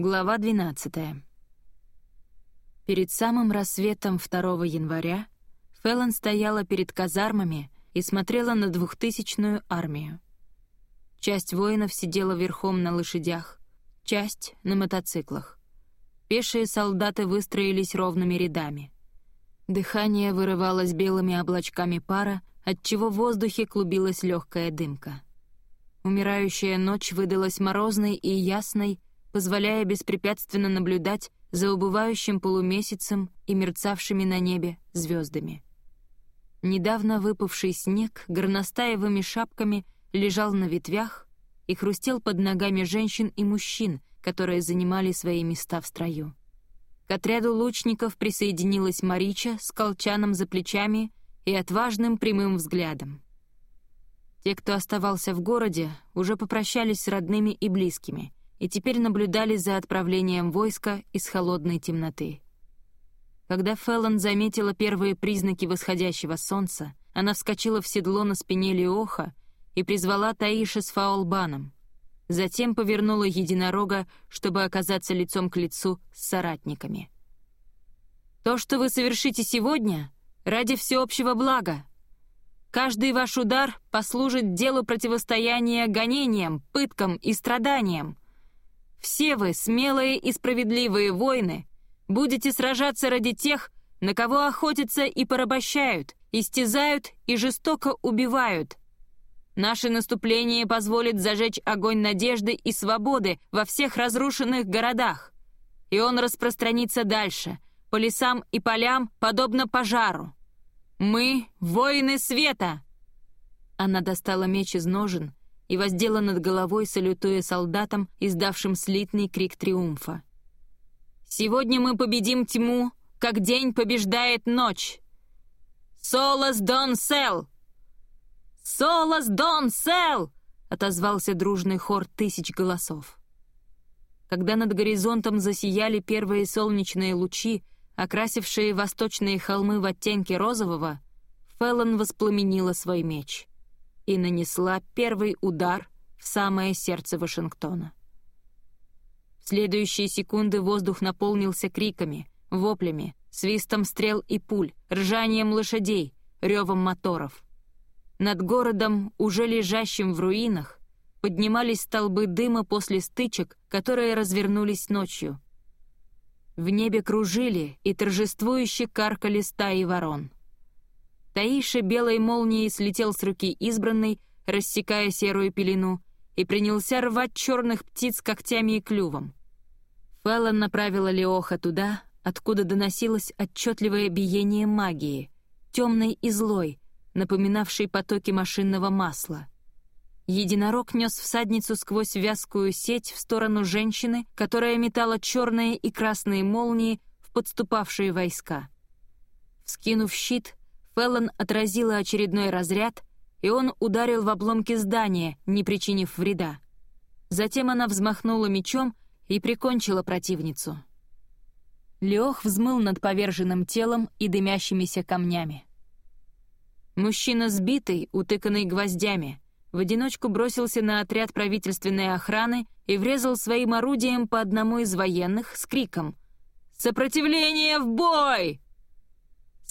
Глава 12. Перед самым рассветом 2 января Феллон стояла перед казармами и смотрела на двухтысячную армию. Часть воинов сидела верхом на лошадях, часть — на мотоциклах. Пешие солдаты выстроились ровными рядами. Дыхание вырывалось белыми облачками пара, отчего в воздухе клубилась легкая дымка. Умирающая ночь выдалась морозной и ясной, позволяя беспрепятственно наблюдать за убывающим полумесяцем и мерцавшими на небе звездами. Недавно выпавший снег горностаевыми шапками лежал на ветвях и хрустел под ногами женщин и мужчин, которые занимали свои места в строю. К отряду лучников присоединилась Марича с колчаном за плечами и отважным прямым взглядом. Те, кто оставался в городе, уже попрощались с родными и близкими и теперь наблюдали за отправлением войска из холодной темноты. Когда Феллон заметила первые признаки восходящего солнца, она вскочила в седло на спине Леоха и призвала Таиша с Фаулбаном. Затем повернула единорога, чтобы оказаться лицом к лицу с соратниками. «То, что вы совершите сегодня, ради всеобщего блага. Каждый ваш удар послужит делу противостояния гонениям, пыткам и страданиям. Все вы, смелые и справедливые воины, будете сражаться ради тех, на кого охотятся и порабощают, истязают и жестоко убивают. Наше наступление позволит зажечь огонь надежды и свободы во всех разрушенных городах, и он распространится дальше, по лесам и полям, подобно пожару. Мы — воины света!» Она достала меч из ножен и воздела над головой, салютуя солдатам, издавшим слитный крик триумфа. «Сегодня мы победим тьму, как день побеждает ночь! Солос Дон Сел!» «Солос Дон Сел!» — отозвался дружный хор тысяч голосов. Когда над горизонтом засияли первые солнечные лучи, окрасившие восточные холмы в оттенке розового, Феллон воспламенила свой меч и нанесла первый удар в самое сердце Вашингтона. В следующие секунды воздух наполнился криками, воплями, свистом стрел и пуль, ржанием лошадей, ревом моторов. Над городом, уже лежащим в руинах, поднимались столбы дыма после стычек, которые развернулись ночью — в небе кружили и торжествующе каркали стаи ворон. Таиша белой молнией слетел с руки избранной, рассекая серую пелену, и принялся рвать черных птиц когтями и клювом. Феллон направила Леоха туда, откуда доносилось отчетливое биение магии, темной и злой, напоминавшей потоки машинного масла — Единорог нес всадницу сквозь вязкую сеть в сторону женщины, которая метала черные и красные молнии в подступавшие войска. Вскинув щит, Феллон отразила очередной разряд, и он ударил в обломки здания, не причинив вреда. Затем она взмахнула мечом и прикончила противницу. Леох взмыл над поверженным телом и дымящимися камнями. Мужчина сбитый, утыканный гвоздями — в одиночку бросился на отряд правительственной охраны и врезал своим орудием по одному из военных с криком «Сопротивление в бой!».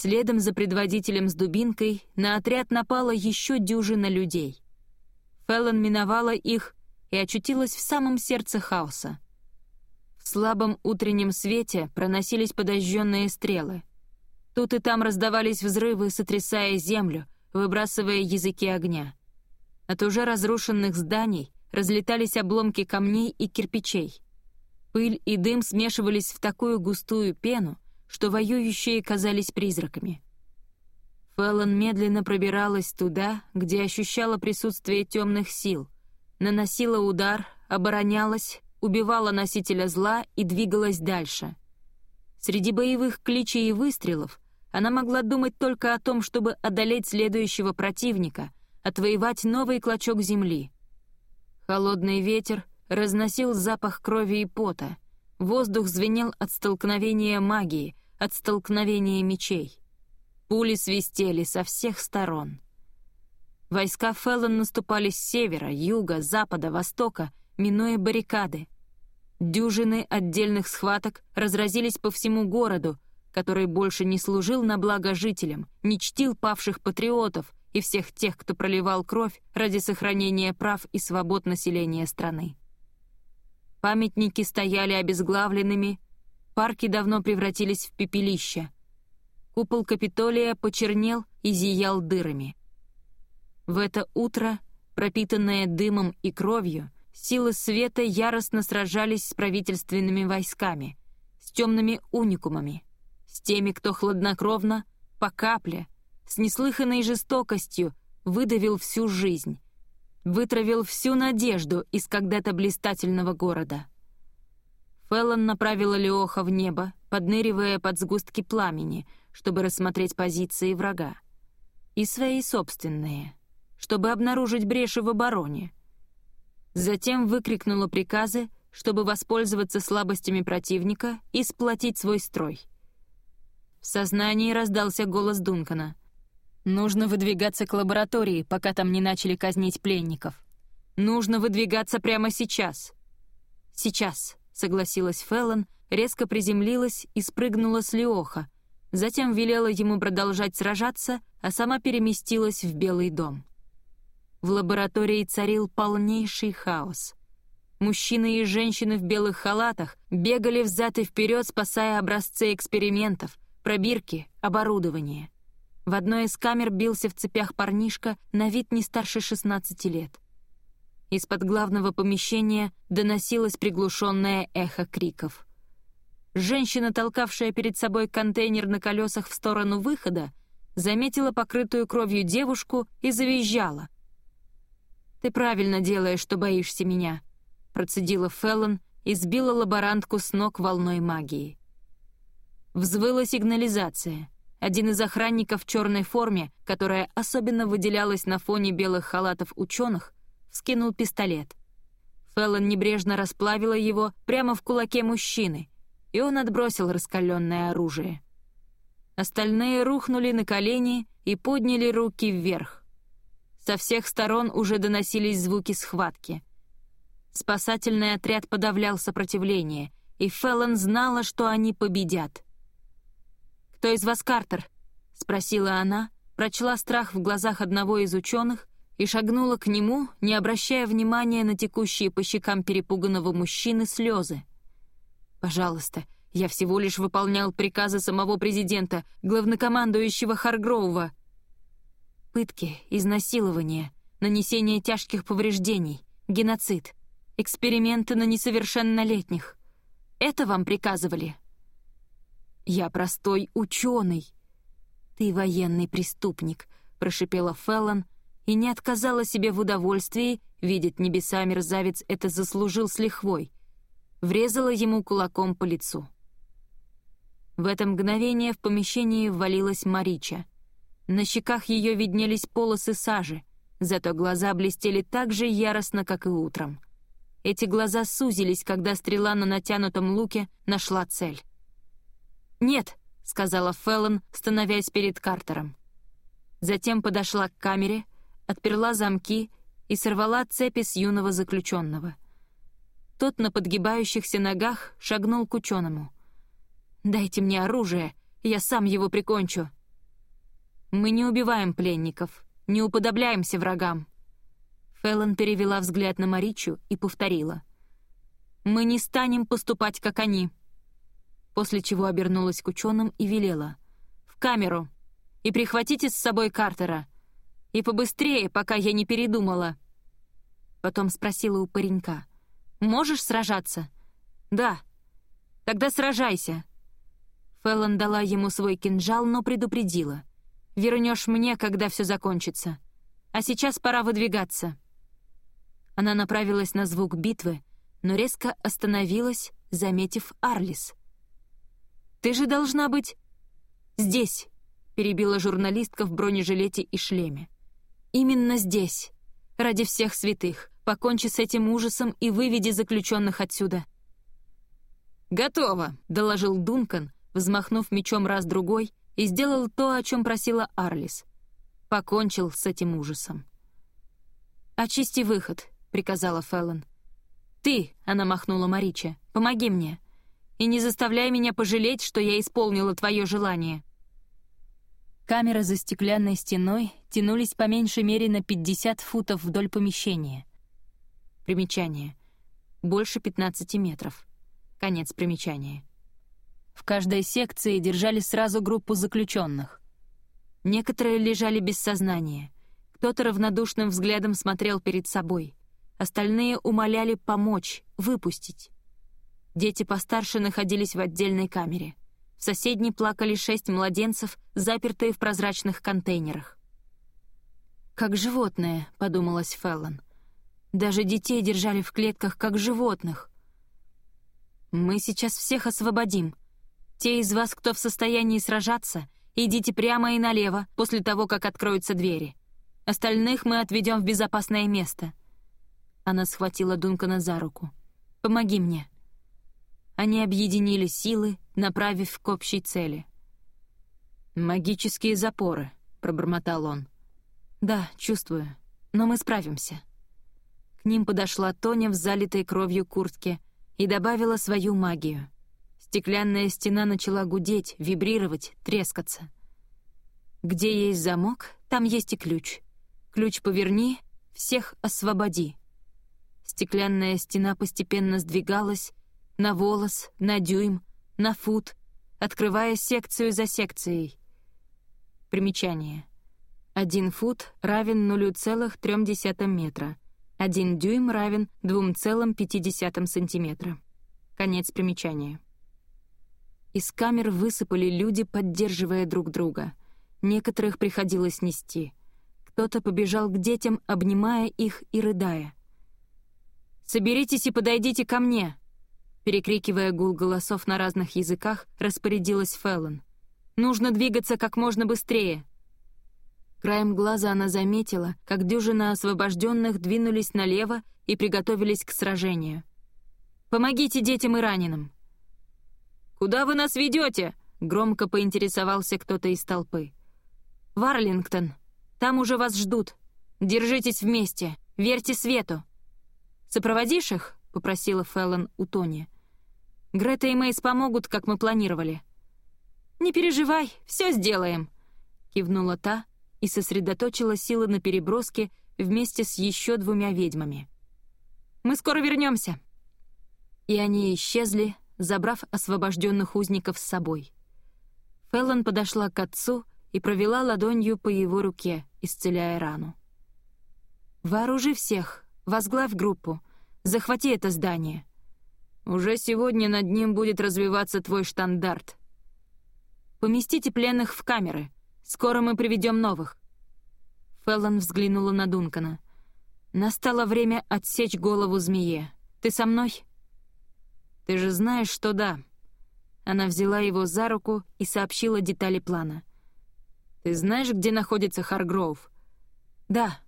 Следом за предводителем с дубинкой на отряд напала еще дюжина людей. Феллон миновала их и очутилась в самом сердце хаоса. В слабом утреннем свете проносились подожженные стрелы. Тут и там раздавались взрывы, сотрясая землю, выбрасывая языки огня. От уже разрушенных зданий разлетались обломки камней и кирпичей. Пыль и дым смешивались в такую густую пену, что воюющие казались призраками. Феллон медленно пробиралась туда, где ощущала присутствие темных сил, наносила удар, оборонялась, убивала носителя зла и двигалась дальше. Среди боевых кличей и выстрелов она могла думать только о том, чтобы одолеть следующего противника — отвоевать новый клочок земли. Холодный ветер разносил запах крови и пота, воздух звенел от столкновения магии, от столкновения мечей. Пули свистели со всех сторон. Войска Феллон наступали с севера, юга, запада, востока, минуя баррикады. Дюжины отдельных схваток разразились по всему городу, который больше не служил на благо жителям, не чтил павших патриотов и всех тех, кто проливал кровь ради сохранения прав и свобод населения страны. Памятники стояли обезглавленными, парки давно превратились в пепелище. Купол Капитолия почернел и зиял дырами. В это утро, пропитанное дымом и кровью, силы света яростно сражались с правительственными войсками, с темными уникумами, с теми, кто хладнокровно, по капле, с неслыханной жестокостью выдавил всю жизнь, вытравил всю надежду из когда-то блистательного города. Феллон направила Леоха в небо, подныривая под сгустки пламени, чтобы рассмотреть позиции врага. И свои собственные, чтобы обнаружить бреши в обороне. Затем выкрикнула приказы, чтобы воспользоваться слабостями противника и сплотить свой строй. В сознании раздался голос Дункана. «Нужно выдвигаться к лаборатории, пока там не начали казнить пленников. Нужно выдвигаться прямо сейчас». «Сейчас», согласилась Феллон, резко приземлилась и спрыгнула с Леоха, затем велела ему продолжать сражаться, а сама переместилась в Белый дом. В лаборатории царил полнейший хаос. Мужчины и женщины в белых халатах бегали взад и вперед, спасая образцы экспериментов, пробирки, оборудование. В одной из камер бился в цепях парнишка на вид не старше 16 лет. Из-под главного помещения доносилось приглушенное эхо криков. Женщина, толкавшая перед собой контейнер на колесах в сторону выхода, заметила покрытую кровью девушку и завизжала. «Ты правильно делаешь, что боишься меня», — процедила Феллон и сбила лаборантку с ног волной магии. Взвыла сигнализация. Один из охранников в черной форме, которая особенно выделялась на фоне белых халатов ученых, вскинул пистолет. Феллон небрежно расплавила его прямо в кулаке мужчины, и он отбросил раскаленное оружие. Остальные рухнули на колени и подняли руки вверх. Со всех сторон уже доносились звуки схватки. Спасательный отряд подавлял сопротивление, и Феллон знала, что они победят. «Кто из вас Картер?» — спросила она, прочла страх в глазах одного из ученых и шагнула к нему, не обращая внимания на текущие по щекам перепуганного мужчины слезы. «Пожалуйста, я всего лишь выполнял приказы самого президента, главнокомандующего Харгроува. Пытки, изнасилование, нанесение тяжких повреждений, геноцид, эксперименты на несовершеннолетних. Это вам приказывали?» «Я простой ученый». «Ты военный преступник», — прошипела Феллон, — и не отказала себе в удовольствии, видит небеса мерзавец это заслужил с лихвой, врезала ему кулаком по лицу. В это мгновение в помещении ввалилась Марича. На щеках ее виднелись полосы сажи, зато глаза блестели так же яростно, как и утром. Эти глаза сузились, когда стрела на натянутом луке нашла цель. «Нет», — сказала Феллон, становясь перед Картером. Затем подошла к камере — отперла замки и сорвала цепи с юного заключенного. Тот на подгибающихся ногах шагнул к ученому. «Дайте мне оружие, я сам его прикончу». «Мы не убиваем пленников, не уподобляемся врагам». Феллон перевела взгляд на Маричу и повторила. «Мы не станем поступать, как они». После чего обернулась к ученым и велела. «В камеру! И прихватите с собой Картера!» И побыстрее, пока я не передумала». Потом спросила у паренька. «Можешь сражаться?» «Да». «Тогда сражайся». Феллон дала ему свой кинжал, но предупредила. «Вернешь мне, когда все закончится. А сейчас пора выдвигаться». Она направилась на звук битвы, но резко остановилась, заметив Арлис. «Ты же должна быть здесь», — перебила журналистка в бронежилете и шлеме. Именно здесь. Ради всех святых. Покончи с этим ужасом и выведи заключенных отсюда. «Готово», — доложил Дункан, взмахнув мечом раз-другой, и сделал то, о чем просила Арлис. Покончил с этим ужасом. «Очисти выход», — приказала Феллон. «Ты», — она махнула Марича, — Помоги мне. И не заставляй меня пожалеть, что я исполнила твое желание». Камеры за стеклянной стеной тянулись по меньшей мере на 50 футов вдоль помещения. Примечание. Больше 15 метров. Конец примечания. В каждой секции держали сразу группу заключенных. Некоторые лежали без сознания. Кто-то равнодушным взглядом смотрел перед собой. Остальные умоляли помочь, выпустить. Дети постарше находились в отдельной камере — в соседней плакали шесть младенцев, запертые в прозрачных контейнерах. «Как животное», — подумалась Феллон. «Даже детей держали в клетках, как животных». «Мы сейчас всех освободим. Те из вас, кто в состоянии сражаться, идите прямо и налево после того, как откроются двери. Остальных мы отведем в безопасное место». Она схватила Дункана за руку. «Помоги мне». Они объединили силы, направив к общей цели. «Магические запоры», — пробормотал он. «Да, чувствую, но мы справимся». К ним подошла Тоня в залитой кровью куртке и добавила свою магию. Стеклянная стена начала гудеть, вибрировать, трескаться. Где есть замок, там есть и ключ. Ключ поверни, всех освободи. Стеклянная стена постепенно сдвигалась, на волос, на дюйм, на фут, открывая секцию за секцией. Примечание. Один фут равен 0,3 метра. Один дюйм равен 2,5 сантиметра. Конец примечания. Из камер высыпали люди, поддерживая друг друга. Некоторых приходилось нести. Кто-то побежал к детям, обнимая их и рыдая. «Соберитесь и подойдите ко мне!» Перекрикивая гул голосов на разных языках, распорядилась Феллон. «Нужно двигаться как можно быстрее!» Краем глаза она заметила, как дюжина освобожденных двинулись налево и приготовились к сражению. «Помогите детям и раненым!» «Куда вы нас ведете?» — громко поинтересовался кто-то из толпы. «В Арлингтон. Там уже вас ждут. Держитесь вместе, верьте свету». «Сопроводишь их?» — попросила Феллон у Тони. Грета и Мейс помогут, как мы планировали». «Не переживай, все сделаем», — кивнула та и сосредоточила силы на переброске вместе с еще двумя ведьмами. «Мы скоро вернемся. И они исчезли, забрав освобожденных узников с собой. Феллон подошла к отцу и провела ладонью по его руке, исцеляя рану. «Вооружи всех, возглавь группу, захвати это здание. Уже сегодня над ним будет развиваться твой штандарт. Поместите пленных в камеры. Скоро мы приведем новых». Феллон взглянула на Дункана. «Настало время отсечь голову змее. Ты со мной?» «Ты же знаешь, что да». Она взяла его за руку и сообщила детали плана. «Ты знаешь, где находится Харгроув?» «Да.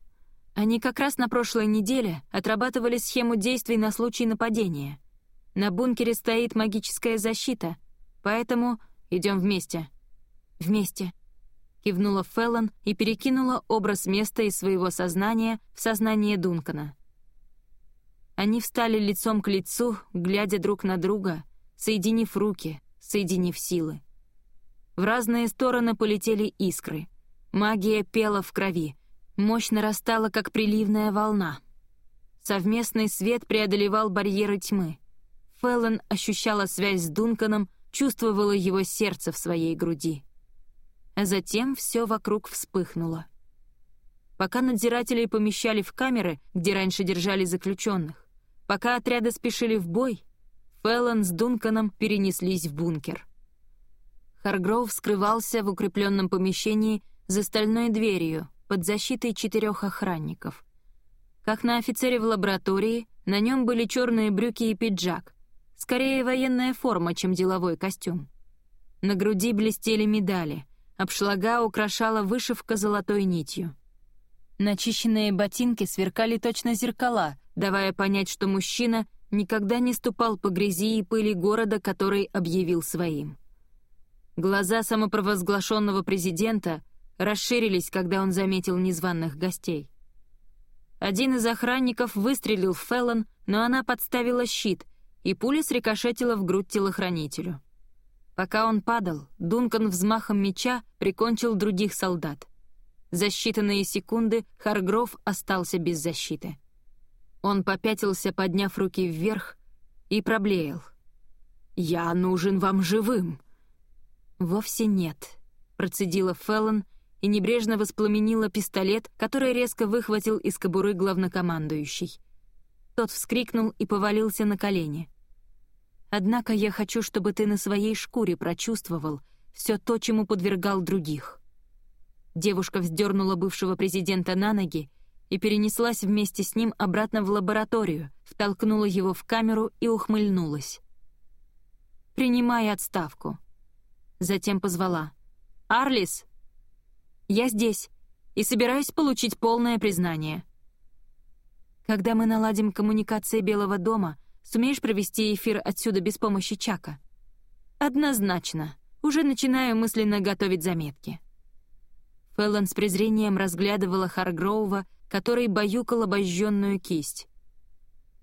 Они как раз на прошлой неделе отрабатывали схему действий на случай нападения. На бункере стоит магическая защита, поэтому идем вместе». «Вместе», — кивнула Феллон и перекинула образ места из своего сознания в сознание Дункана. Они встали лицом к лицу, глядя друг на друга, соединив руки, соединив силы. В разные стороны полетели искры. Магия пела в крови. Мощь нарастала, как приливная волна. Совместный свет преодолевал барьеры тьмы. Феллон ощущала связь с Дунканом, чувствовала его сердце в своей груди. А затем все вокруг вспыхнуло. Пока надзиратели помещали в камеры, где раньше держали заключенных, пока отряды спешили в бой, Феллон с Дунканом перенеслись в бункер. Харгроув скрывался в укрепленном помещении за стальной дверью под защитой четырех охранников. Как на офицере в лаборатории, на нем были черные брюки и пиджак, Скорее военная форма, чем деловой костюм. На груди блестели медали, обшлага украшала вышивка золотой нитью. Начищенные ботинки сверкали точно зеркала, давая понять, что мужчина никогда не ступал по грязи и пыли города, который объявил своим. Глаза самопровозглашенного президента расширились, когда он заметил незваных гостей. Один из охранников выстрелил в Феллон, но она подставила щит, и пуля срикошетила в грудь телохранителю. Пока он падал, Дункан взмахом меча прикончил других солдат. За считанные секунды Харгров остался без защиты. Он попятился, подняв руки вверх, и проблеял. «Я нужен вам живым!» «Вовсе нет», — процедила Феллон и небрежно воспламенила пистолет, который резко выхватил из кобуры главнокомандующий. Тот вскрикнул и повалился на колени. «Однако я хочу, чтобы ты на своей шкуре прочувствовал все то, чему подвергал других». Девушка вздернула бывшего президента на ноги и перенеслась вместе с ним обратно в лабораторию, втолкнула его в камеру и ухмыльнулась. «Принимай отставку». Затем позвала. «Арлис!» «Я здесь и собираюсь получить полное признание». «Когда мы наладим коммуникации Белого дома, сумеешь провести эфир отсюда без помощи Чака?» «Однозначно. Уже начинаю мысленно готовить заметки». Фэллон с презрением разглядывала Харгроува, который баюкал обожженную кисть.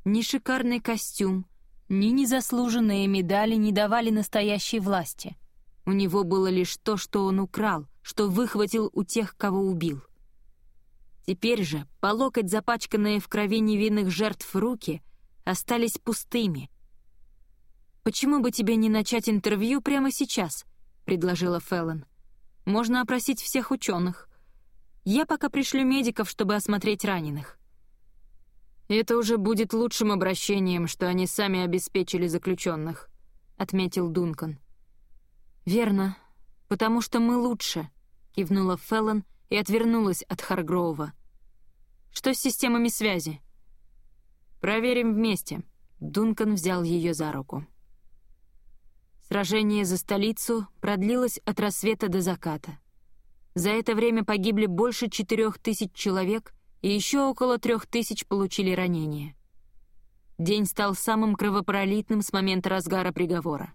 Ни шикарный костюм, ни незаслуженные медали не давали настоящей власти. У него было лишь то, что он украл, что выхватил у тех, кого убил. Теперь же, по локоть запачканные в крови невинных жертв руки, остались пустыми. «Почему бы тебе не начать интервью прямо сейчас?» — предложила Феллон. «Можно опросить всех ученых. Я пока пришлю медиков, чтобы осмотреть раненых». «Это уже будет лучшим обращением, что они сами обеспечили заключенных», — отметил Дункан. «Верно, потому что мы лучше», — кивнула Феллон и отвернулась от Харгроува. «Что с системами связи?» «Проверим вместе», — Дункан взял ее за руку. Сражение за столицу продлилось от рассвета до заката. За это время погибли больше четырех тысяч человек, и еще около трех тысяч получили ранения. День стал самым кровопролитным с момента разгара приговора.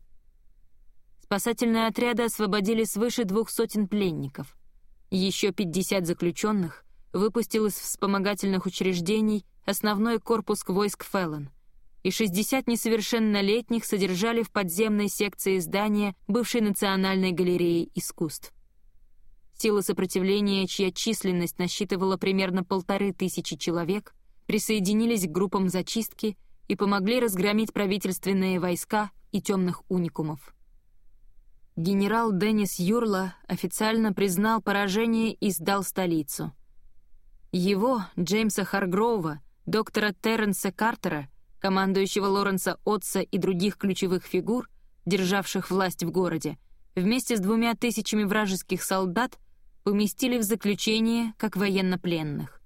Спасательные отряды освободили свыше двух сотен пленников. Еще 50 заключенных выпустил из вспомогательных учреждений основной корпус войск Феллон, и 60 несовершеннолетних содержали в подземной секции здания бывшей Национальной галереи искусств. Силы сопротивления, чья численность насчитывала примерно полторы тысячи человек, присоединились к группам зачистки и помогли разгромить правительственные войска и темных уникумов. Генерал Деннис Юрла официально признал поражение и сдал столицу. Его, Джеймса Харгроува, доктора Терренса Картера, командующего Лоренса Отца и других ключевых фигур, державших власть в городе, вместе с двумя тысячами вражеских солдат поместили в заключение как военнопленных.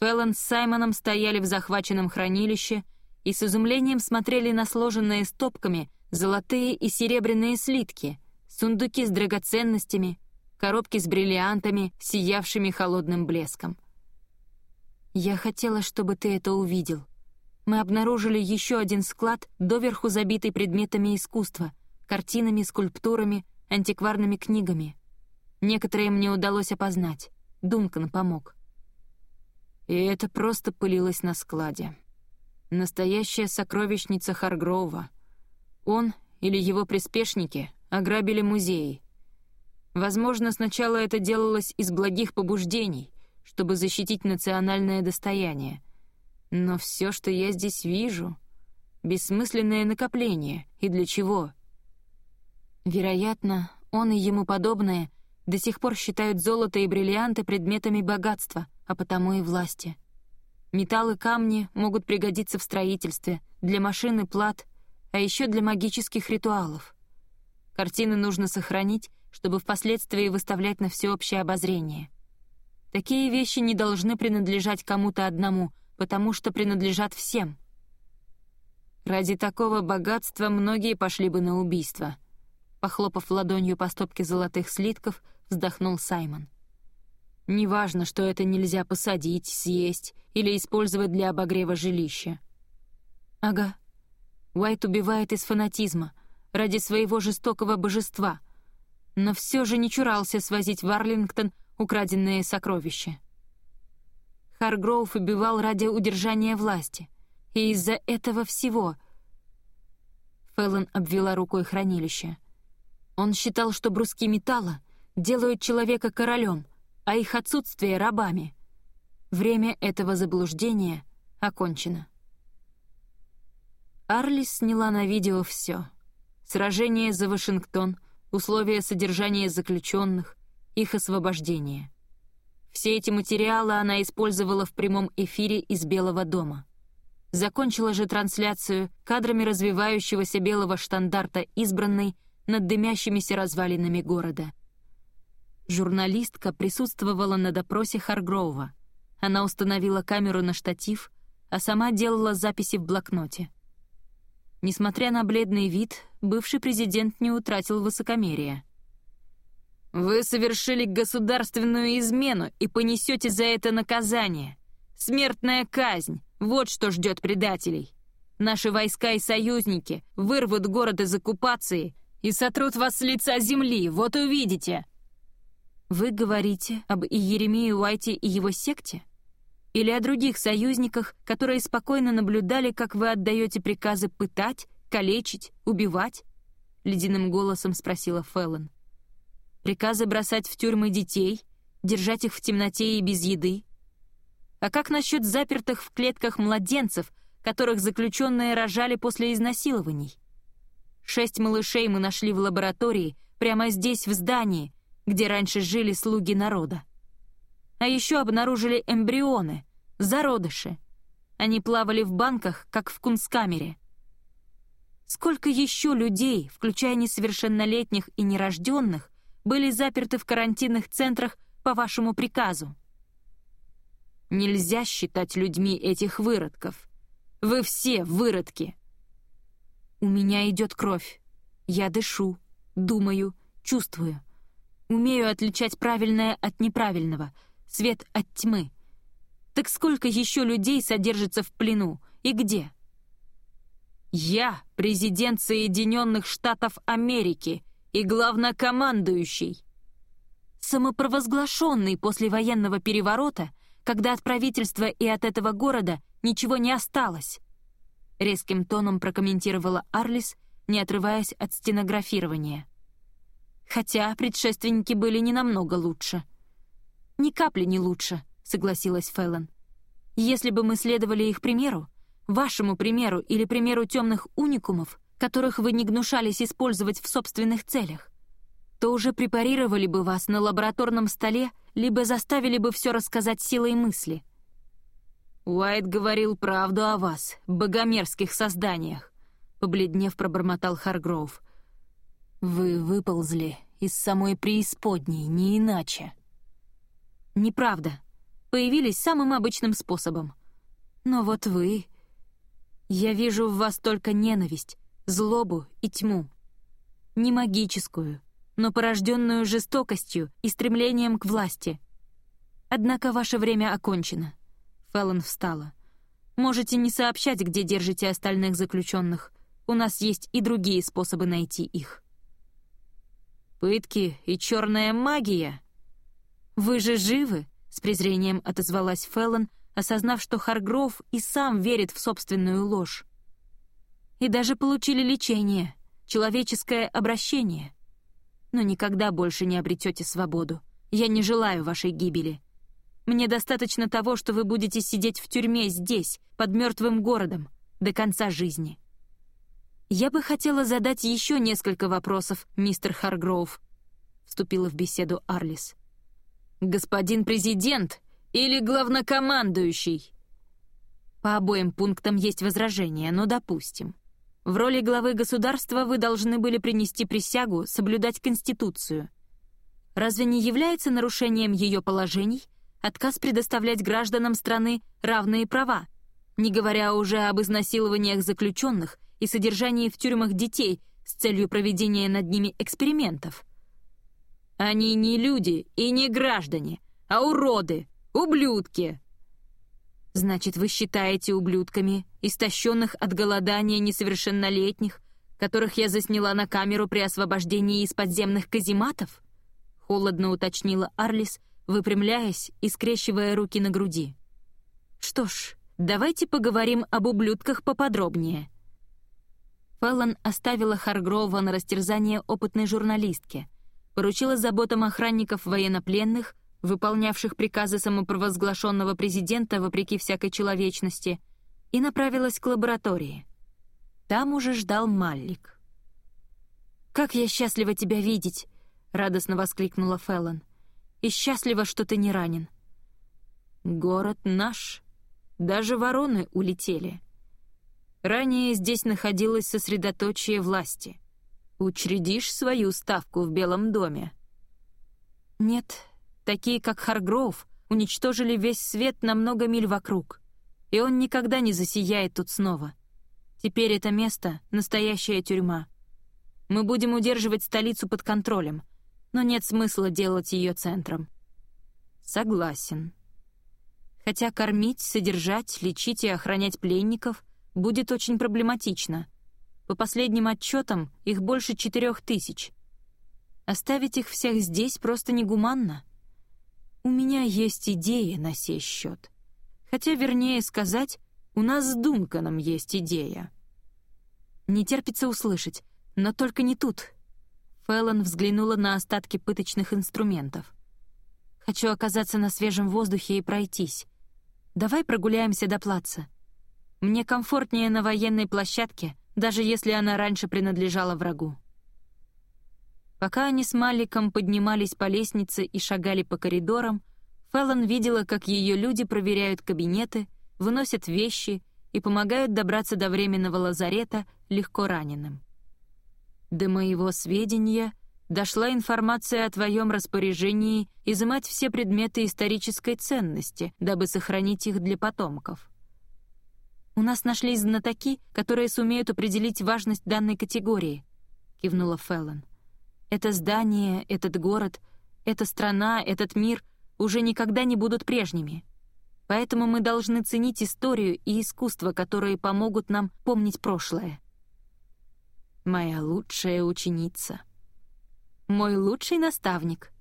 Феллон с Саймоном стояли в захваченном хранилище и с изумлением смотрели на сложенные стопками золотые и серебряные слитки, сундуки с драгоценностями, коробки с бриллиантами, сиявшими холодным блеском. «Я хотела, чтобы ты это увидел. Мы обнаружили еще один склад, доверху забитый предметами искусства, картинами, скульптурами, антикварными книгами. Некоторые мне удалось опознать. Дункан помог. И это просто пылилось на складе. Настоящая сокровищница Харгрова. Он или его приспешники ограбили музеи. Возможно, сначала это делалось из благих побуждений, чтобы защитить национальное достояние. Но все, что я здесь вижу — бессмысленное накопление. И для чего? Вероятно, он и ему подобные до сих пор считают золото и бриллианты предметами богатства, а потому и власти. Металлы и камни могут пригодиться в строительстве, для машин и плат, а еще для магических ритуалов. Картины нужно сохранить, чтобы впоследствии выставлять на всеобщее обозрение. Такие вещи не должны принадлежать кому-то одному, потому что принадлежат всем. Ради такого богатства многие пошли бы на убийство. Похлопав ладонью по стопке золотых слитков, — вздохнул Саймон. «Неважно, что это нельзя посадить, съесть или использовать для обогрева жилища». «Ага. Уайт убивает из фанатизма, ради своего жестокого божества, но все же не чурался свозить в Арлингтон украденные сокровища. Харгроув убивал ради удержания власти, и из-за этого всего Фэллон обвела рукой хранилище. Он считал, что бруски металла делают человека королем, а их отсутствие — рабами. Время этого заблуждения окончено. Арлис сняла на видео все. Сражение за Вашингтон, условия содержания заключенных, их освобождение. Все эти материалы она использовала в прямом эфире из Белого дома закончила же трансляцию кадрами развивающегося белого штандарта избранной над дымящимися развалинами города. Журналистка присутствовала на допросе Харгроува. Она установила камеру на штатив, а сама делала записи в блокноте. Несмотря на бледный вид, бывший президент не утратил высокомерия. «Вы совершили государственную измену и понесете за это наказание. Смертная казнь. Вот что ждет предателей. Наши войска и союзники вырвут город из оккупации и сотрут вас с лица земли, вот увидите!» «Вы говорите об Иеремии Уайте и его секте? Или о других союзниках, которые спокойно наблюдали, как вы отдаете приказы пытать, калечить, убивать?» — ледяным голосом спросила Феллон. «Приказы бросать в тюрьмы детей, держать их в темноте и без еды, а как насчет запертых в клетках младенцев, которых заключенные рожали после изнасилований? Шесть малышей мы нашли в лаборатории, прямо здесь, в здании, где раньше жили слуги народа. А еще обнаружили эмбрионы, зародыши. Они плавали в банках, как в кунсткамере. Сколько еще людей, включая несовершеннолетних и нерожденных, были заперты в карантинных центрах по вашему приказу? Нельзя считать людьми этих выродков. Вы все выродки. У меня идет кровь. Я дышу, думаю, чувствую. Умею отличать правильное от неправильного, свет от тьмы. Так сколько еще людей содержится в плену и где? Я президент Соединенных Штатов Америки и главнокомандующий. Самопровозглашенный после военного переворота — когда от правительства и от этого города ничего не осталось», — резким тоном прокомментировала Арлис, не отрываясь от стенографирования. «Хотя предшественники были не намного лучше». «Ни капли не лучше», — согласилась Фэллон. «Если бы мы следовали их примеру, вашему примеру или примеру темных уникумов, которых вы не гнушались использовать в собственных целях, то уже препарировали бы вас на лабораторном столе, либо заставили бы все рассказать силой мысли. «Уайт говорил правду о вас, богомерзких созданиях», — побледнев пробормотал Харгроув. «Вы выползли из самой преисподней, не иначе». «Неправда. Появились самым обычным способом. Но вот вы... Я вижу в вас только ненависть, злобу и тьму. Не магическую, но порожденную жестокостью и стремлением к власти. Однако ваше время окончено. Феллон встала. Можете не сообщать, где держите остальных заключенных. У нас есть и другие способы найти их. Пытки и черная магия. Вы же живы? С презрением отозвалась Феллон, осознав, что Харгров и сам верит в собственную ложь. И даже получили лечение, человеческое обращение но никогда больше не обретете свободу. Я не желаю вашей гибели. Мне достаточно того, что вы будете сидеть в тюрьме здесь, под мертвым городом, до конца жизни. Я бы хотела задать еще несколько вопросов, мистер Харгроув, вступила в беседу Арлис. Господин президент или главнокомандующий? По обоим пунктам есть возражения, но допустим. В роли главы государства вы должны были принести присягу соблюдать Конституцию. Разве не является нарушением ее положений отказ предоставлять гражданам страны равные права, не говоря уже об изнасилованиях заключенных и содержании в тюрьмах детей с целью проведения над ними экспериментов? Они не люди и не граждане, а уроды, ублюдки, Значит, вы считаете ублюдками, истощенных от голодания несовершеннолетних, которых я засняла на камеру при освобождении из подземных казематов? Холодно уточнила Арлис, выпрямляясь и скрещивая руки на груди. Что ж, давайте поговорим об ублюдках поподробнее. Феллон оставила Харгрова на растерзание опытной журналистке, поручила заботам охранников военнопленных, выполнявших приказы самопровозглашенного президента вопреки всякой человечности, и направилась к лаборатории. Там уже ждал Маллик. «Как я счастлива тебя видеть!» — радостно воскликнула Феллон. «И счастлива, что ты не ранен». «Город наш. Даже вороны улетели. Ранее здесь находилось сосредоточие власти. Учредишь свою ставку в Белом доме?» «Нет, такие как Харгроув уничтожили весь свет на много миль вокруг, и он никогда не засияет тут снова. Теперь это место — настоящая тюрьма. Мы будем удерживать столицу под контролем, но нет смысла делать ее центром. Согласен. Хотя кормить, содержать, лечить и охранять пленников будет очень проблематично. По последним отчетам их больше четырех тысяч. Оставить их всех здесь просто негуманно. У меня есть идея на сей счет. Хотя, вернее сказать, у нас с Дунканом есть идея. Не терпится услышать, но только не тут. Фэллон взглянула на остатки пыточных инструментов. Хочу оказаться на свежем воздухе и пройтись. Давай прогуляемся до плаца. Мне комфортнее на военной площадке, даже если она раньше принадлежала врагу. Пока они с Маликом поднимались по лестнице и шагали по коридорам, Фэллон видела, как ее люди проверяют кабинеты, выносят вещи и помогают добраться до временного лазарета легко раненым. До моего сведения дошла информация о твоем распоряжении изымать все предметы исторической ценности, дабы сохранить их для потомков. «У нас нашлись знатоки, которые сумеют определить важность данной категории», — кивнула Феллон. «Это здание, этот город, эта страна, этот мир уже никогда не будут прежними. Поэтому мы должны ценить историю и искусство, которые помогут нам помнить прошлое. Моя лучшая ученица. Мой лучший наставник,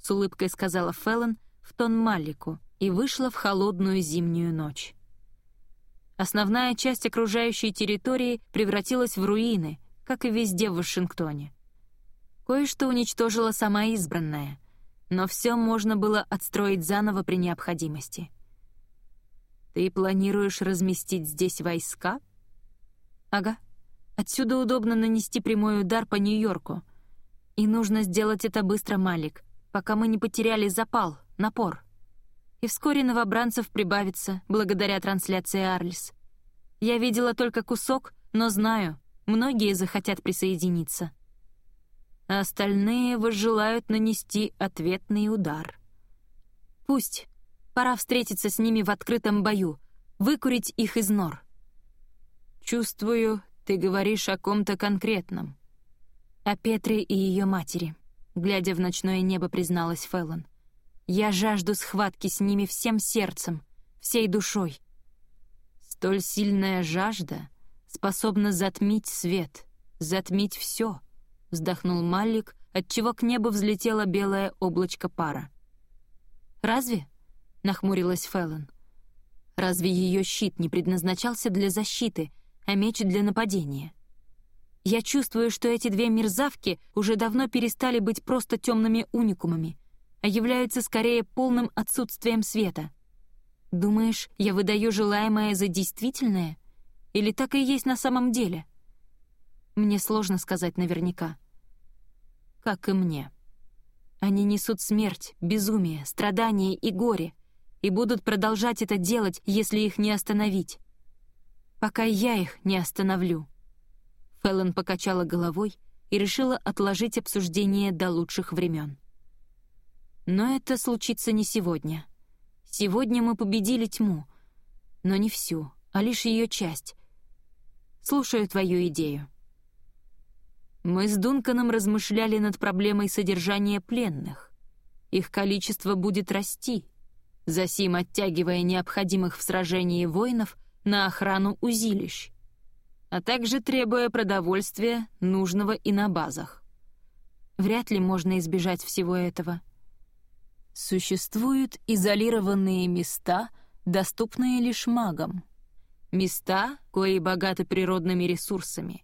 с улыбкой сказала Феллон в тон Малику и вышла в холодную зимнюю ночь. Основная часть окружающей территории превратилась в руины, как и везде в Вашингтоне. Кое-что уничтожила сама избранная, но все можно было отстроить заново при необходимости — «Ты планируешь разместить здесь войска?» «Ага. Отсюда удобно нанести прямой удар по Нью-Йорку. И нужно сделать это быстро, Малик, пока мы не потеряли запал, напор. И вскоре новобранцев прибавится, благодаря трансляции Арлис. Я видела только кусок, но знаю, многие захотят присоединиться. А остальные возжелают нанести ответный удар. Пусть. Пора встретиться с ними в открытом бою, выкурить их из нор. «Чувствую, ты говоришь о ком-то конкретном». «О Петре и ее матери», — глядя в ночное небо, призналась Феллон. «Я жажду схватки с ними всем сердцем, всей душой». «Столь сильная жажда способна затмить свет, затмить все», — вздохнул Маллик, отчего к небу взлетело белое облачко пара. «Разве?» нахмурилась Фэллон. Разве ее щит не предназначался для защиты, а меч для нападения? Я чувствую, что эти две мерзавки уже давно перестали быть просто темными уникумами, а являются скорее полным отсутствием света. Думаешь, я выдаю желаемое за действительное? Или так и есть на самом деле? Мне сложно сказать наверняка. Как и мне. Они несут смерть, безумие, страдания и горе — и будут продолжать это делать, если их не остановить. Пока я их не остановлю». Фэллон покачала головой и решила отложить обсуждение до лучших времен. Но это случится не сегодня. Сегодня мы победили тьму, но не всю, а лишь ее часть. Слушаю твою идею. Мы с Дунканом размышляли над проблемой содержания пленных. Их количество будет расти — засим оттягивая необходимых в сражении воинов на охрану узилищ, а также требуя продовольствия, нужного и на базах. Вряд ли можно избежать всего этого. Существуют изолированные места, доступные лишь магам. Места, кои богаты природными ресурсами.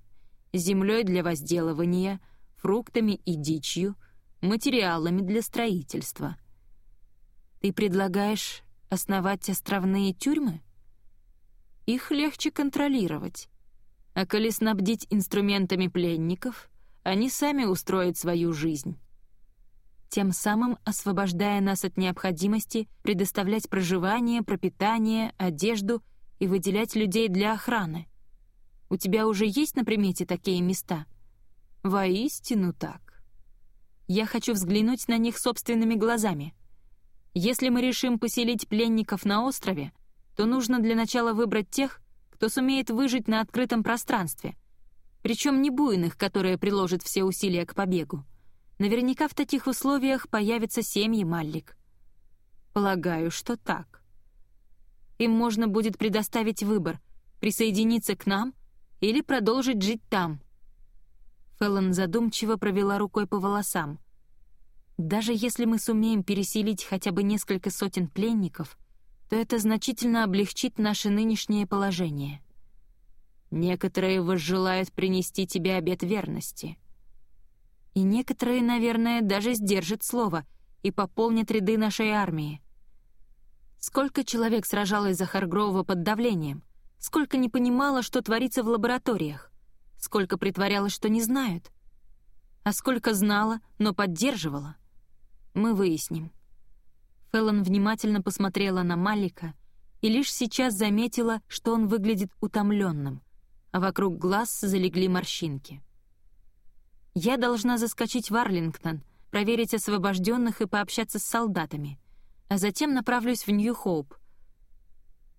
землей для возделывания, фруктами и дичью, материалами для строительства. Ты предлагаешь основать островные тюрьмы? Их легче контролировать. А коли снабдить инструментами пленников, они сами устроят свою жизнь. Тем самым освобождая нас от необходимости предоставлять проживание, пропитание, одежду и выделять людей для охраны. У тебя уже есть на примете такие места? Воистину так. Я хочу взглянуть на них собственными глазами. Если мы решим поселить пленников на острове, то нужно для начала выбрать тех, кто сумеет выжить на открытом пространстве, причем не буйных, которые приложат все усилия к побегу. Наверняка в таких условиях появятся семьи Маллик. Полагаю, что так. Им можно будет предоставить выбор — присоединиться к нам или продолжить жить там. Феллон задумчиво провела рукой по волосам. Даже если мы сумеем переселить хотя бы несколько сотен пленников, то это значительно облегчит наше нынешнее положение. Некоторые возжелают принести тебе обет верности. И некоторые, наверное, даже сдержат слово и пополнят ряды нашей армии. Сколько человек сражалось за Харгрова под давлением — сколько не понимала, что творится в лабораториях, сколько притворялась, что не знают, а сколько знала, но поддерживала. Мы выясним. Феллон внимательно посмотрела на Малика и лишь сейчас заметила, что он выглядит утомленным, а вокруг глаз залегли морщинки. «Я должна заскочить в Арлингтон, проверить освобожденных и пообщаться с солдатами, а затем направлюсь в Нью-Хоуп,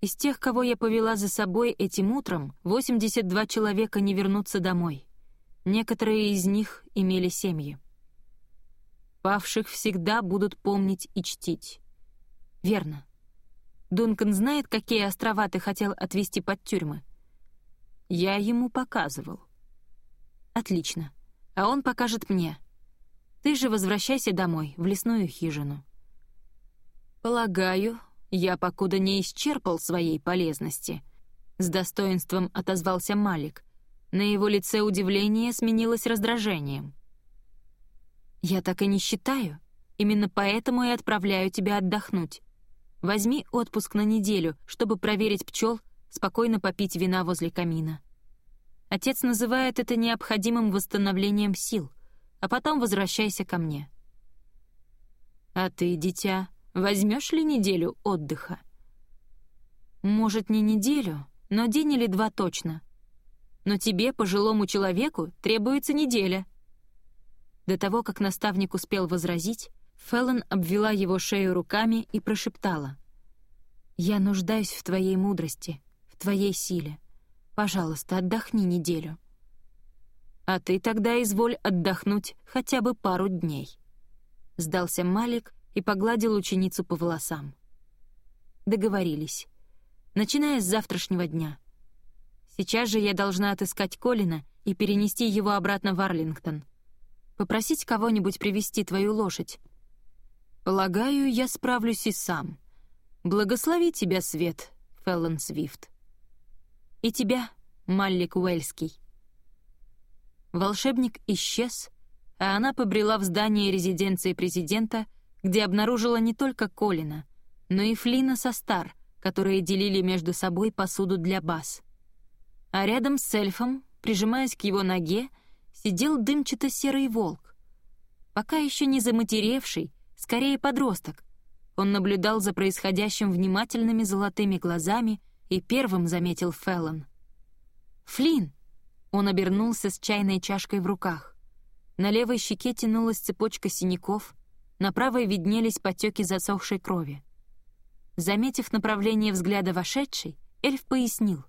из тех, кого я повела за собой этим утром, 82 человека не вернутся домой. Некоторые из них имели семьи. Павших всегда будут помнить и чтить. Верно. Дункан знает, какие острова ты хотел отвезти под тюрьмы? Я ему показывал. Отлично. А он покажет мне. Ты же возвращайся домой, в лесную хижину. Полагаю, «Я покуда не исчерпал своей полезности», — с достоинством отозвался Малик. На его лице удивление сменилось раздражением. «Я так и не считаю. Именно поэтому и отправляю тебя отдохнуть. Возьми отпуск на неделю, чтобы проверить пчел, спокойно попить вина возле камина. Отец называет это необходимым восстановлением сил, а потом возвращайся ко мне». «А ты, дитя, Возьмешь ли неделю отдыха? Может, не неделю, но день или два точно. Но тебе, пожилому человеку, требуется неделя. До того, как наставник успел возразить, Феллон обвела его шею руками и прошептала. «Я нуждаюсь в твоей мудрости, в твоей силе. Пожалуйста, отдохни неделю». «А ты тогда изволь отдохнуть хотя бы пару дней», — сдался Малик, и погладил ученицу по волосам. Договорились. Начиная с завтрашнего дня. Сейчас же я должна отыскать Колина и перенести его обратно в Арлингтон. Попросить кого-нибудь привести твою лошадь. Полагаю, я справлюсь и сам. Благослови тебя, Свет, Феллон Свифт. И тебя, Маллик Уэльский. Волшебник исчез, а она побрела в здание резиденции президента — где обнаружила не только Колина, но и Флина со Стар, которые делили между собой посуду для баз. А рядом с эльфом, прижимаясь к его ноге, сидел дымчато-серый волк. Пока еще не заматеревший, скорее подросток. Он наблюдал за происходящим внимательными золотыми глазами и первым заметил Феллон. «Флин!» Он обернулся с чайной чашкой в руках. На левой щеке тянулась цепочка синяков, на правой виднелись потеки засохшей крови. Заметив направление взгляда вошедшей, эльф пояснил.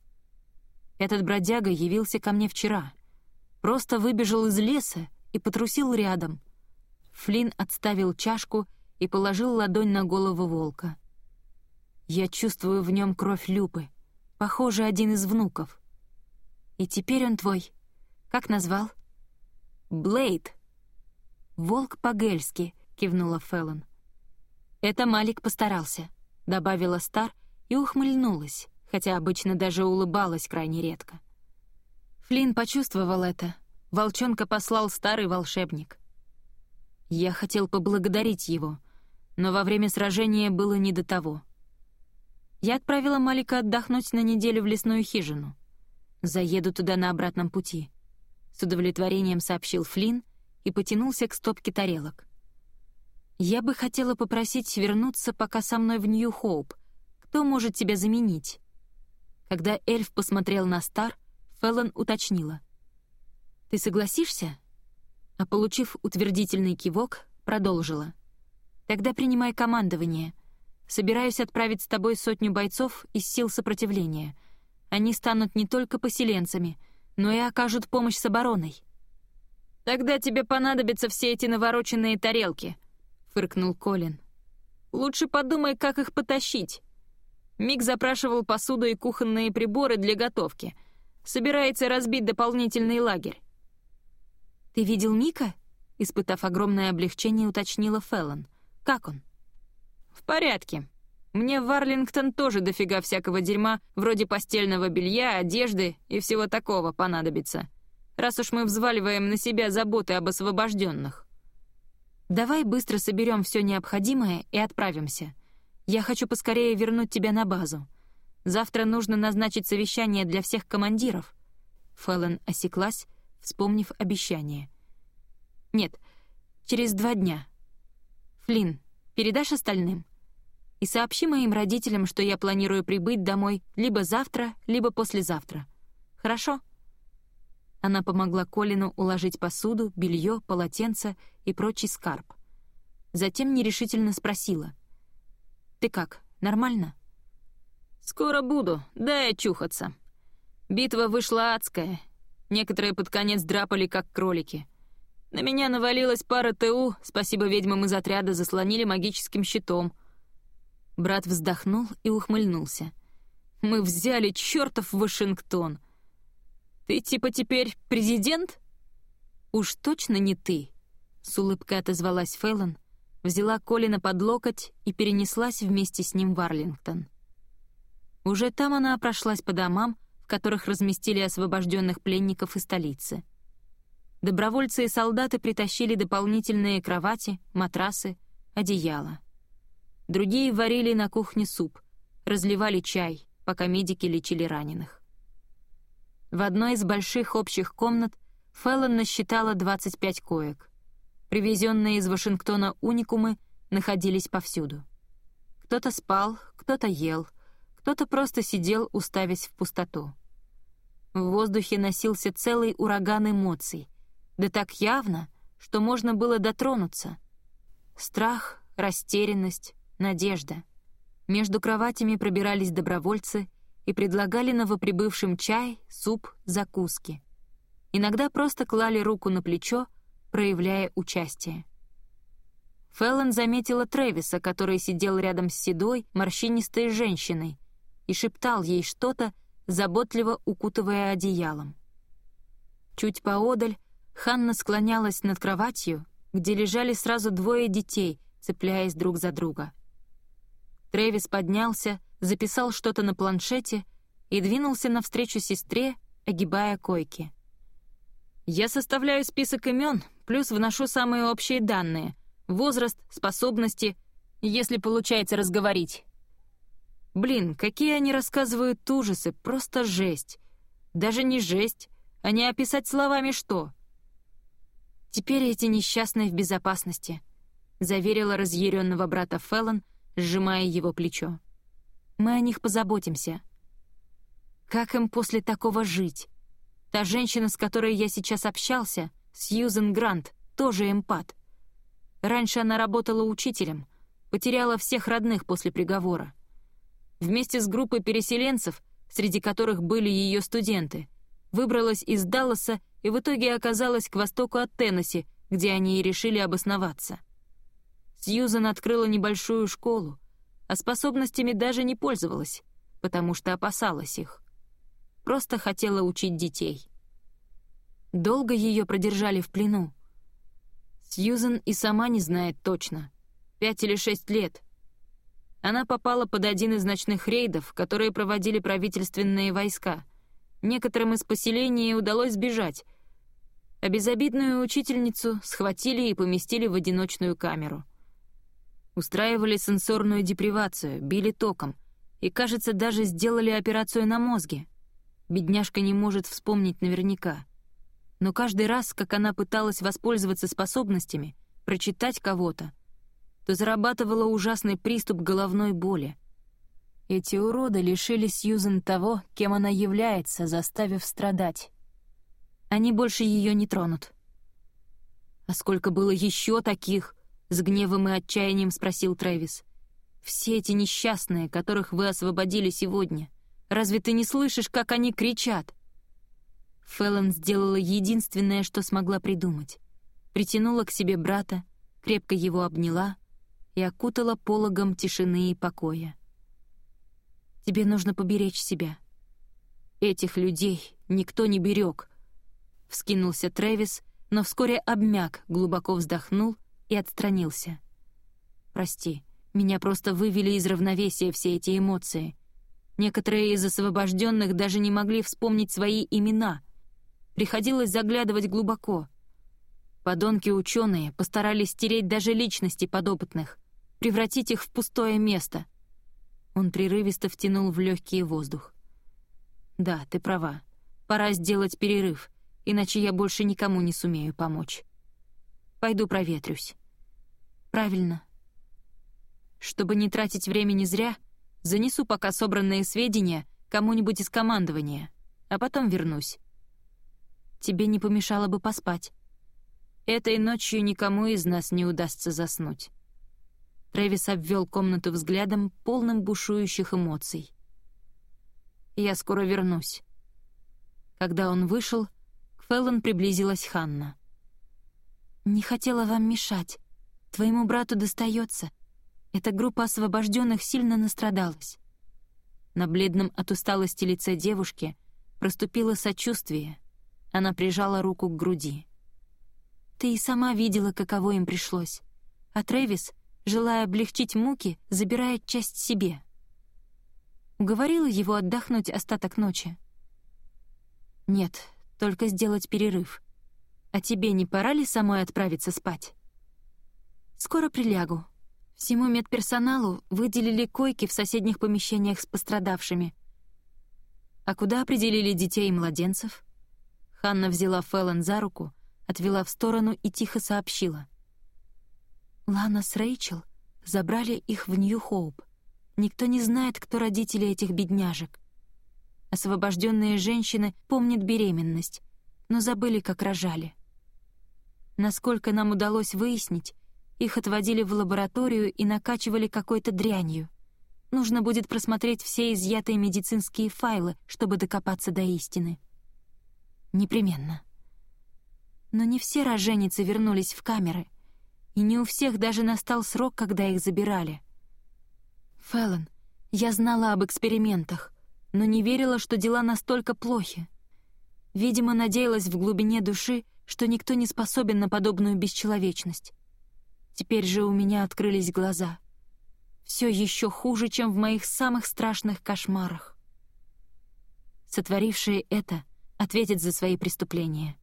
«Этот бродяга явился ко мне вчера. Просто выбежал из леса и потрусил рядом». Флинн отставил чашку и положил ладонь на голову волка. «Я чувствую в нем кровь Люпы. Похоже, один из внуков. И теперь он твой. Как назвал?» «Блейд». «Волк по-гельски», — кивнула Феллон. «Это Малик постарался», — добавила Стар и ухмыльнулась, хотя обычно даже улыбалась крайне редко. Флинн почувствовал это. Волчонка послал старый волшебник. Я хотел поблагодарить его, но во время сражения было не до того. Я отправила Малика отдохнуть на неделю в лесную хижину. Заеду туда на обратном пути. С удовлетворением сообщил Флинн и потянулся к стопке тарелок. «Я бы хотела попросить вернуться пока со мной в Нью-Хоуп. Кто может тебя заменить?» Когда эльф посмотрел на Стар, Феллон уточнила. «Ты согласишься?» А получив утвердительный кивок, продолжила. «Тогда принимай командование. Собираюсь отправить с тобой сотню бойцов из сил сопротивления. Они станут не только поселенцами, но и окажут помощь с обороной». «Тогда тебе понадобятся все эти навороченные тарелки», — фыркнул Колин. «Лучше подумай, как их потащить. Мик запрашивал посуду и кухонные приборы для готовки. Собирается разбить дополнительный лагерь. «Ты видел Мика?» — испытав огромное облегчение, уточнила Феллон. «Как он?» «В порядке. Мне в Варлингтон тоже дофига всякого дерьма, вроде постельного белья, одежды и всего такого понадобится, раз уж мы взваливаем на себя заботы об освобожденных». «Давай быстро соберем все необходимое и отправимся. Я хочу поскорее вернуть тебя на базу. Завтра нужно назначить совещание для всех командиров». Феллон осеклась, вспомнив обещание. «Нет, через два дня. Флинн, передашь остальным? И сообщи моим родителям, что я планирую прибыть домой либо завтра, либо послезавтра. Хорошо?» Она помогла Колину уложить посуду, белье, полотенце и прочий скарб. Затем нерешительно спросила. «Ты как, нормально?» «Скоро буду, дай очухаться. Битва вышла адская, Некоторые под конец драпали, как кролики. На меня навалилась пара ТУ, спасибо ведьмам из отряда заслонили магическим щитом. Брат вздохнул и ухмыльнулся. «Мы взяли чертов Вашингтон! Ты типа теперь президент?» «Уж точно не ты!» — с улыбкой отозвалась Фэллон, взяла Колина под локоть и перенеслась вместе с ним в Арлингтон. Уже там она прошлась по домам, в которых разместили освобожденных пленников из столицы. Добровольцы и солдаты притащили дополнительные кровати, матрасы, одеяла. Другие варили на кухне суп, разливали чай, пока медики лечили раненых. В одной из больших общих комнат Феллон насчитала 25 коек. Привезенные из Вашингтона уникумы находились повсюду. Кто-то спал, кто-то ел, кто-то просто сидел, уставясь в пустоту. В воздухе носился целый ураган эмоций, да так явно, что можно было дотронуться. Страх, растерянность, надежда. Между кроватями пробирались добровольцы и предлагали новоприбывшим чай, суп, закуски. Иногда просто клали руку на плечо, проявляя участие. Феллон заметила Трэвиса, который сидел рядом с седой, морщинистой женщиной, и шептал ей что-то, заботливо укутывая одеялом. Чуть поодаль Ханна склонялась над кроватью, где лежали сразу двое детей, цепляясь друг за друга. Трэвис поднялся, записал что-то на планшете и двинулся навстречу сестре, огибая койки. «Я составляю список имен, плюс вношу самые общие данные — возраст, способности, если получается разговорить. Блин, какие они рассказывают ужасы, просто жесть. Даже не жесть, а не описать словами что. Теперь эти несчастные в безопасности, заверила разъяренного брата Феллон, сжимая его плечо. Мы о них позаботимся. Как им после такого жить? Та женщина, с которой я сейчас общался, Сьюзен Грант, тоже эмпат. Раньше она работала учителем, потеряла всех родных после приговора вместе с группой переселенцев, среди которых были ее студенты, выбралась из Далласа и в итоге оказалась к востоку от Теннесси, где они и решили обосноваться. Сьюзан открыла небольшую школу, а способностями даже не пользовалась, потому что опасалась их. Просто хотела учить детей. Долго ее продержали в плену. Сьюзан и сама не знает точно. Пять или шесть лет — она попала под один из ночных рейдов, которые проводили правительственные войска. некоторым из поселений удалось сбежать, а безобидную учительницу схватили и поместили в одиночную камеру. Устраивали сенсорную депривацию, били током и, кажется, даже сделали операцию на мозге. Бедняжка не может вспомнить наверняка. Но каждый раз, как она пыталась воспользоваться способностями, прочитать кого-то, то зарабатывала ужасный приступ головной боли. Эти уроды лишили Сьюзен того, кем она является, заставив страдать. Они больше ее не тронут. «А сколько было еще таких?» — с гневом и отчаянием спросил Трэвис. «Все эти несчастные, которых вы освободили сегодня. Разве ты не слышишь, как они кричат?» Фэллон сделала единственное, что смогла придумать. Притянула к себе брата, крепко его обняла и окутала пологом тишины и покоя. «Тебе нужно поберечь себя. Этих людей никто не берег», — вскинулся Трэвис, но вскоре обмяк, глубоко вздохнул и отстранился. «Прости, меня просто вывели из равновесия все эти эмоции. Некоторые из освобожденных даже не могли вспомнить свои имена. Приходилось заглядывать глубоко. Подонки-ученые постарались стереть даже личности подопытных, превратить их в пустое место. Он прерывисто втянул в легкий воздух. «Да, ты права. Пора сделать перерыв, иначе я больше никому не сумею помочь. Пойду проветрюсь». «Правильно». Чтобы не тратить времени зря, занесу пока собранные сведения кому-нибудь из командования, а потом вернусь. Тебе не помешало бы поспать. Этой ночью никому из нас не удастся заснуть. Трэвис обвел комнату взглядом, полным бушующих эмоций. «Я скоро вернусь». Когда он вышел, к Феллон приблизилась Ханна. «Не хотела вам мешать. Твоему брату достается. Эта группа освобожденных сильно настрадалась». На бледном от усталости лице девушки проступило сочувствие. Она прижала руку к груди. «Ты и сама видела, каково им пришлось. А Трэвис — желая облегчить муки, забирает часть себе. Уговорила его отдохнуть остаток ночи. «Нет, только сделать перерыв. А тебе не пора ли самой отправиться спать?» «Скоро прилягу. Всему медперсоналу выделили койки в соседних помещениях с пострадавшими. А куда определили детей и младенцев?» Ханна взяла Фэллон за руку, отвела в сторону и тихо сообщила — Лана с Рэйчел забрали их в Нью-Хоуп. Никто не знает, кто родители этих бедняжек. Освобожденные женщины помнят беременность, но забыли, как рожали. Насколько нам удалось выяснить, их отводили в лабораторию и накачивали какой-то дрянью. Нужно будет просмотреть все изъятые медицинские файлы, чтобы докопаться до истины. Непременно. Но не все роженицы вернулись в камеры и не у всех даже настал срок, когда их забирали. Фэллон, я знала об экспериментах, но не верила, что дела настолько плохи. Видимо, надеялась в глубине души, что никто не способен на подобную бесчеловечность. Теперь же у меня открылись глаза. Все еще хуже, чем в моих самых страшных кошмарах. Сотворившие это ответят за свои преступления.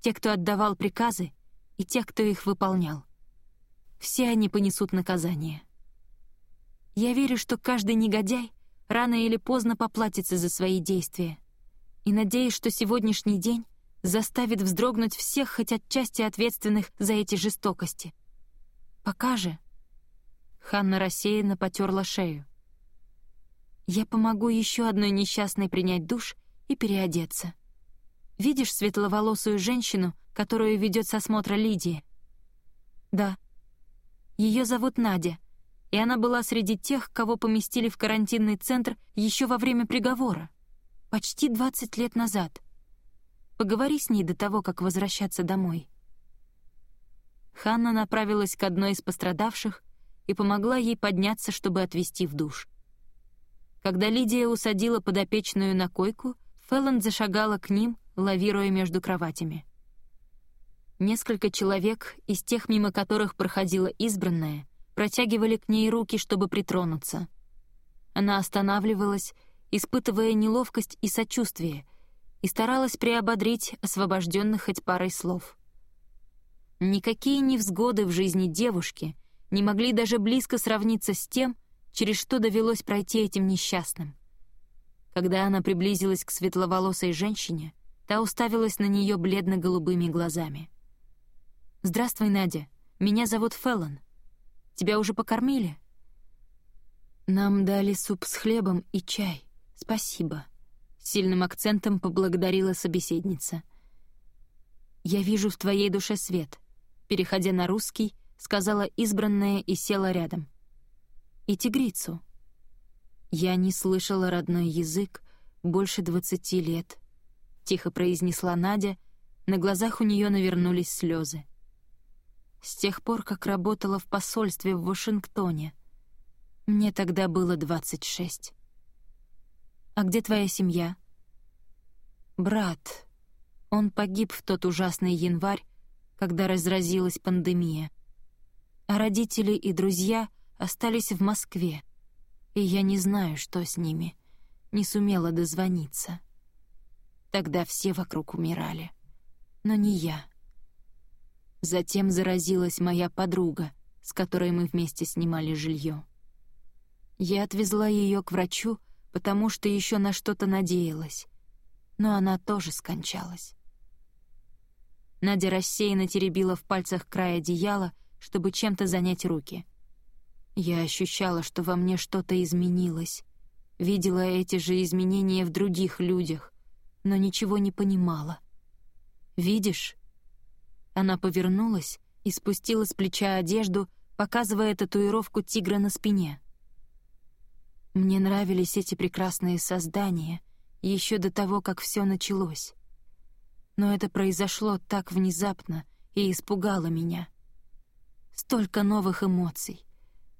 Те, кто отдавал приказы, и те, кто их выполнял все они понесут наказание. Я верю, что каждый негодяй рано или поздно поплатится за свои действия. И надеюсь, что сегодняшний день заставит вздрогнуть всех хоть отчасти ответственных за эти жестокости. Пока же... Ханна рассеянно потерла шею. Я помогу еще одной несчастной принять душ и переодеться. Видишь светловолосую женщину, которую ведет с осмотра Лидии? Да, ее зовут Надя, и она была среди тех, кого поместили в карантинный центр еще во время приговора. Почти 20 лет назад. Поговори с ней до того, как возвращаться домой. Ханна направилась к одной из пострадавших и помогла ей подняться, чтобы отвезти в душ. Когда Лидия усадила подопечную на койку, Феллон зашагала к ним, лавируя между кроватями. Несколько человек, из тех, мимо которых проходила избранная, протягивали к ней руки, чтобы притронуться. Она останавливалась, испытывая неловкость и сочувствие, и старалась приободрить освобожденных хоть парой слов. Никакие невзгоды в жизни девушки не могли даже близко сравниться с тем, через что довелось пройти этим несчастным. Когда она приблизилась к светловолосой женщине, та уставилась на нее бледно-голубыми глазами. «Здравствуй, Надя. Меня зовут Феллон. Тебя уже покормили?» «Нам дали суп с хлебом и чай. Спасибо», — сильным акцентом поблагодарила собеседница. «Я вижу в твоей душе свет», — переходя на русский, сказала избранная и села рядом. «И тигрицу». «Я не слышала родной язык больше двадцати лет», — тихо произнесла Надя, на глазах у нее навернулись слезы. «С тех пор, как работала в посольстве в Вашингтоне. Мне тогда было двадцать шесть». «А где твоя семья?» «Брат. Он погиб в тот ужасный январь, когда разразилась пандемия. А родители и друзья остались в Москве и я не знаю, что с ними. Не сумела дозвониться. Тогда все вокруг умирали. Но не я. Затем заразилась моя подруга, с которой мы вместе снимали жилье. Я отвезла ее к врачу, потому что еще на что-то надеялась. Но она тоже скончалась. Надя рассеянно теребила в пальцах край одеяла, чтобы чем-то занять руки — я ощущала, что во мне что-то изменилось. Видела эти же изменения в других людях, но ничего не понимала. «Видишь?» Она повернулась и спустила с плеча одежду, показывая татуировку тигра на спине. Мне нравились эти прекрасные создания еще до того, как все началось. Но это произошло так внезапно и испугало меня. Столько новых эмоций.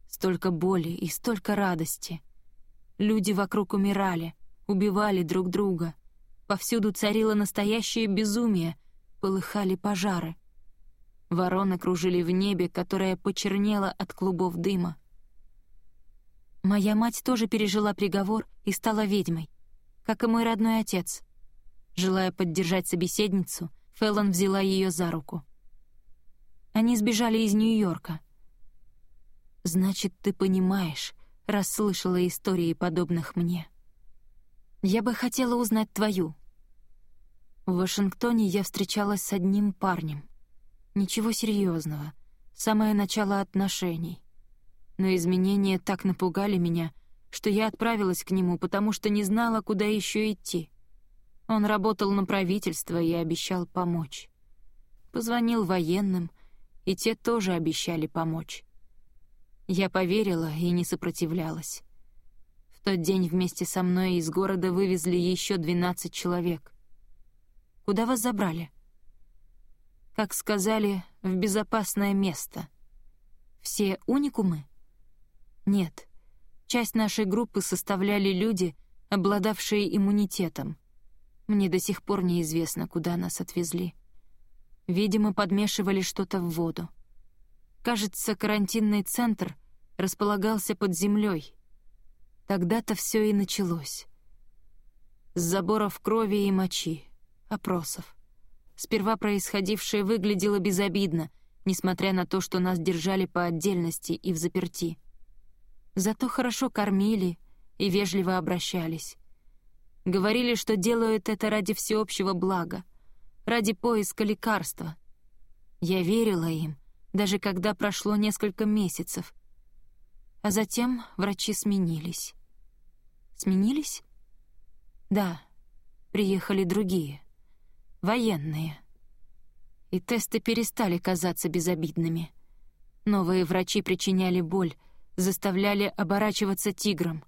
Столько боли и столько радости. Люди вокруг умирали, убивали друг друга. Повсюду царило настоящее безумие, полыхали пожары. Вороны кружили в небе, которое почернело от клубов дыма. Моя мать тоже пережила приговор и стала ведьмой, как и мой родной отец. Желая поддержать собеседницу, Феллон взяла ее за руку. Они сбежали из Нью-Йорка — Значит, ты понимаешь, раз слышала истории, подобных мне. Я бы хотела узнать твою. В Вашингтоне я встречалась с одним парнем. Ничего серьезного, самое начало отношений. Но изменения так напугали меня, что я отправилась к нему, потому что не знала, куда еще идти. Он работал на правительство и обещал помочь. Позвонил военным, и те тоже обещали помочь. Я поверила и не сопротивлялась. В тот день вместе со мной из города вывезли еще 12 человек. Куда вас забрали? Как сказали, в безопасное место. Все уникумы? Нет. Часть нашей группы составляли люди, обладавшие иммунитетом. Мне до сих пор неизвестно, куда нас отвезли. Видимо, подмешивали что-то в воду. Кажется, карантинный центр располагался под землей. Тогда-то все и началось. С заборов крови и мочи, опросов. Сперва происходившее выглядело безобидно, несмотря на то, что нас держали по отдельности и в заперти. Зато хорошо кормили и вежливо обращались. Говорили, что делают это ради всеобщего блага, ради поиска лекарства. Я верила им — даже когда прошло несколько месяцев. А затем врачи сменились. Сменились? Да, приехали другие, военные. И тесты перестали казаться безобидными. Новые врачи причиняли боль, заставляли оборачиваться тигром.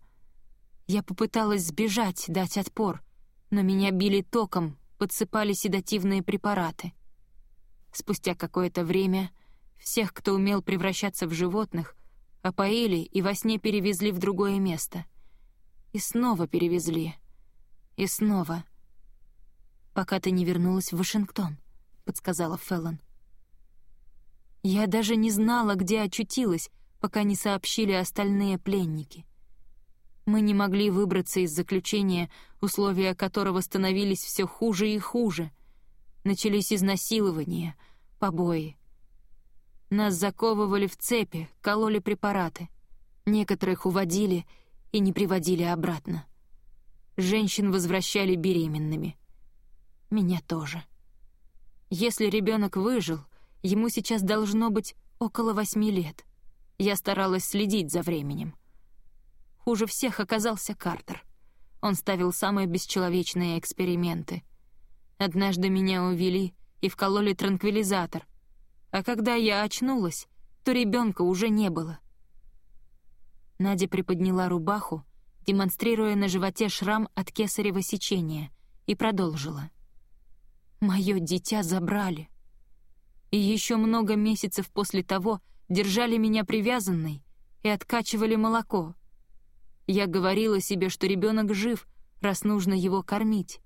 Я попыталась сбежать, дать отпор, но меня били током, подсыпали седативные препараты. Спустя какое-то время всех, кто умел превращаться в животных, опоили и во сне перевезли в другое место. И снова перевезли. И снова. «Пока ты не вернулась в Вашингтон», — подсказала Феллон. «Я даже не знала, где очутилась, пока не сообщили остальные пленники. Мы не могли выбраться из заключения, условия которого становились все хуже и хуже. Начались изнасилования, побои. Нас заковывали в цепи, кололи препараты. Некоторых уводили и не приводили обратно. Женщин возвращали беременными. Меня тоже. Если ребенок выжил, ему сейчас должно быть около восьми лет. Я старалась следить за временем. Хуже всех оказался Картер. Он ставил самые бесчеловечные эксперименты. Однажды меня увели и вкололи транквилизатор. А когда я очнулась, то ребенка уже не было. Надя приподняла рубаху, демонстрируя на животе шрам от кесарево сечения, и продолжила. «Мое дитя забрали. И еще много месяцев после того держали меня привязанной и откачивали молоко. Я говорила себе, что ребенок жив, раз нужно его кормить.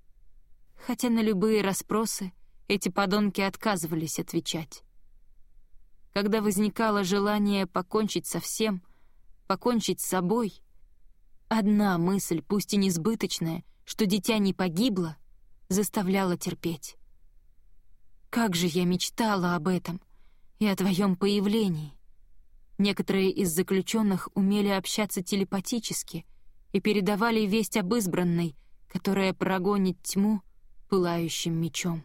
Хотя на любые расспросы эти подонки отказывались отвечать. Когда возникало желание покончить со всем, покончить с собой, одна мысль, пусть и несбыточная, что дитя не погибло, заставляла терпеть. Как же я мечтала об этом и о твоем появлении. Некоторые из заключенных умели общаться телепатически и передавали весть об избранной, которая прогонит тьму пылающим мечом.